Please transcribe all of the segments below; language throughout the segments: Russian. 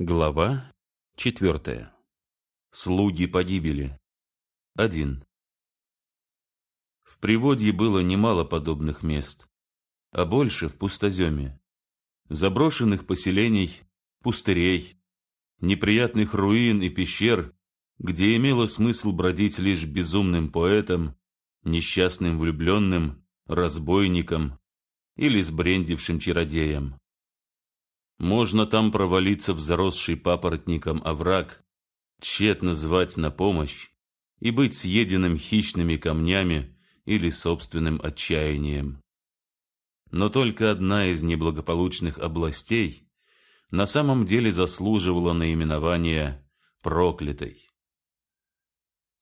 Глава четвертая. Слуги погибели. Один. В Приводье было немало подобных мест, а больше в пустоземе. Заброшенных поселений, пустырей, неприятных руин и пещер, где имело смысл бродить лишь безумным поэтом, несчастным влюбленным, разбойником или сбрендившим чародеем. Можно там провалиться в заросший папоротником овраг, тщетно звать на помощь и быть съеденным хищными камнями или собственным отчаянием. Но только одна из неблагополучных областей на самом деле заслуживала наименования проклятой.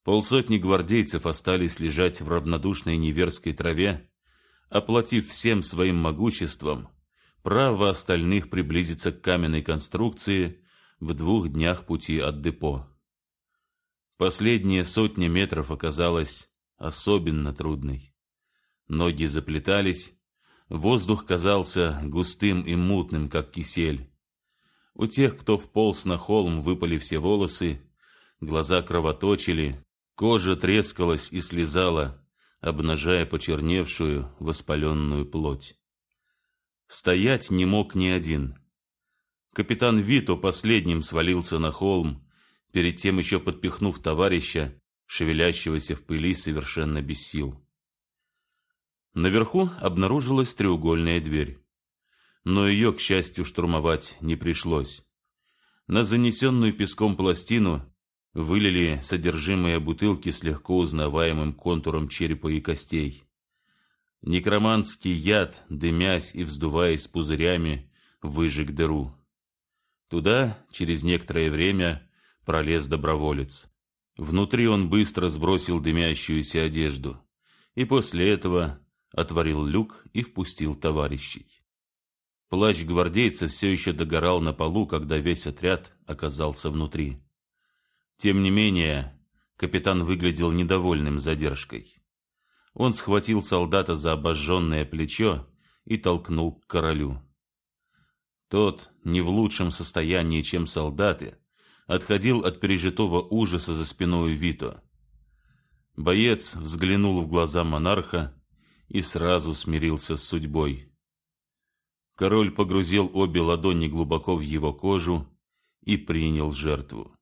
Полсотни гвардейцев остались лежать в равнодушной неверской траве, оплатив всем своим могуществом право остальных приблизиться к каменной конструкции в двух днях пути от депо. Последняя сотня метров оказалась особенно трудной. Ноги заплетались, воздух казался густым и мутным, как кисель. У тех, кто вполз на холм, выпали все волосы, глаза кровоточили, кожа трескалась и слезала, обнажая почерневшую, воспаленную плоть. Стоять не мог ни один. Капитан Вито последним свалился на холм, перед тем еще подпихнув товарища, шевелящегося в пыли совершенно без сил. Наверху обнаружилась треугольная дверь. Но ее, к счастью, штурмовать не пришлось. На занесенную песком пластину вылили содержимое бутылки с легко узнаваемым контуром черепа и костей. Некроманский яд, дымясь и вздуваясь пузырями, выжег дыру. Туда, через некоторое время, пролез доброволец. Внутри он быстро сбросил дымящуюся одежду и после этого отворил люк и впустил товарищей. Плащ гвардейца все еще догорал на полу, когда весь отряд оказался внутри. Тем не менее, капитан выглядел недовольным задержкой. Он схватил солдата за обожженное плечо и толкнул к королю. Тот, не в лучшем состоянии, чем солдаты, отходил от пережитого ужаса за спиной Вито. Боец взглянул в глаза монарха и сразу смирился с судьбой. Король погрузил обе ладони глубоко в его кожу и принял жертву.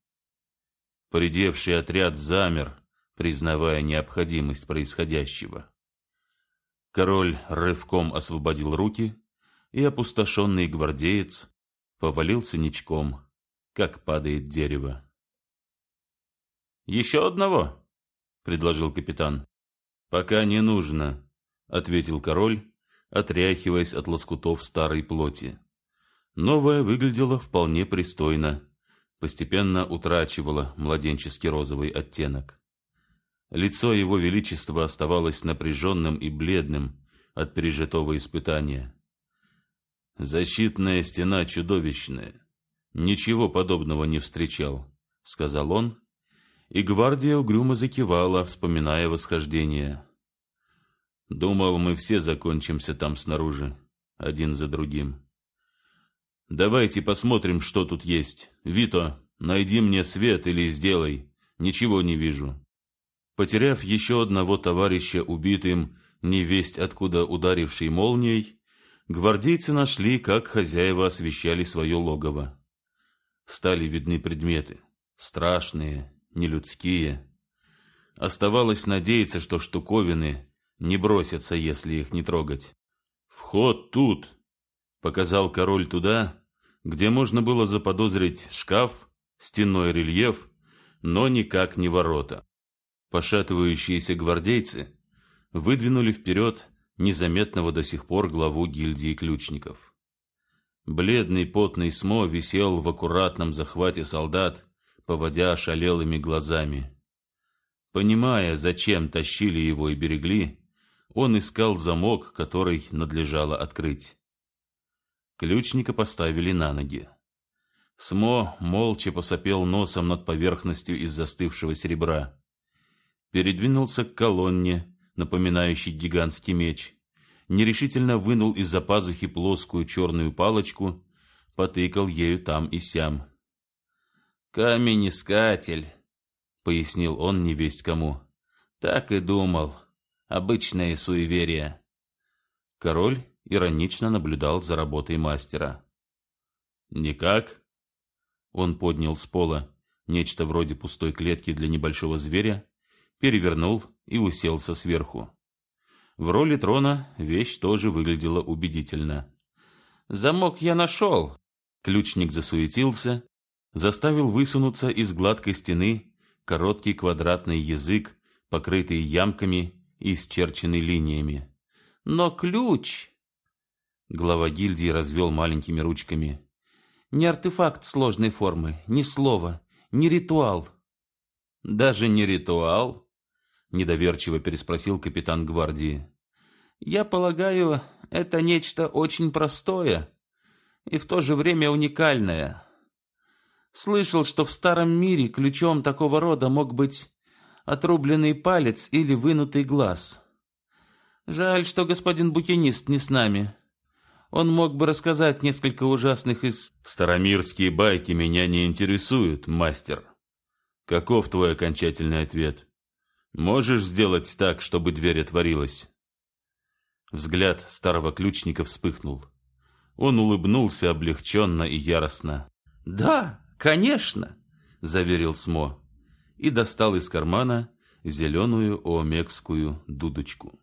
Поредевший отряд замер, признавая необходимость происходящего. Король рывком освободил руки, и опустошенный гвардеец повалился ничком, как падает дерево. «Еще одного?» — предложил капитан. «Пока не нужно», — ответил король, отряхиваясь от лоскутов старой плоти. Новая выглядела вполне пристойно, постепенно утрачивала младенческий розовый оттенок. Лицо его величества оставалось напряженным и бледным от пережитого испытания. «Защитная стена чудовищная. Ничего подобного не встречал», — сказал он, и гвардия угрюмо закивала, вспоминая восхождение. «Думал, мы все закончимся там снаружи, один за другим. Давайте посмотрим, что тут есть. Вито, найди мне свет или сделай. Ничего не вижу». Потеряв еще одного товарища убитым, невесть откуда ударивший молнией, гвардейцы нашли, как хозяева освещали свое логово. Стали видны предметы, страшные, нелюдские. Оставалось надеяться, что штуковины не бросятся, если их не трогать. «Вход тут!» — показал король туда, где можно было заподозрить шкаф, стенной рельеф, но никак не ворота. Пошатывающиеся гвардейцы выдвинули вперед незаметного до сих пор главу гильдии ключников. Бледный потный Смо висел в аккуратном захвате солдат, поводя ошалелыми глазами. Понимая, зачем тащили его и берегли, он искал замок, который надлежало открыть. Ключника поставили на ноги. Смо молча посопел носом над поверхностью из застывшего серебра передвинулся к колонне, напоминающей гигантский меч, нерешительно вынул из-за пазухи плоскую черную палочку, потыкал ею там и сям. Камень-искатель, пояснил он невесть кому. Так и думал. Обычное суеверие. Король иронично наблюдал за работой мастера. «Никак?» Он поднял с пола нечто вроде пустой клетки для небольшого зверя, перевернул и уселся сверху. В роли трона вещь тоже выглядела убедительно. «Замок я нашел!» Ключник засуетился, заставил высунуться из гладкой стены короткий квадратный язык, покрытый ямками и исчерченный линиями. «Но ключ...» Глава гильдии развел маленькими ручками. «Не артефакт сложной формы, ни слова, ни ритуал». «Даже не ритуал?» Недоверчиво переспросил капитан гвардии. «Я полагаю, это нечто очень простое и в то же время уникальное. Слышал, что в старом мире ключом такого рода мог быть отрубленный палец или вынутый глаз. Жаль, что господин букинист не с нами. Он мог бы рассказать несколько ужасных из... Старомирские байки меня не интересуют, мастер. Каков твой окончательный ответ? Можешь сделать так, чтобы дверь отворилась? Взгляд старого ключника вспыхнул. Он улыбнулся облегченно и яростно. «Да, конечно!» — заверил Смо и достал из кармана зеленую омекскую дудочку.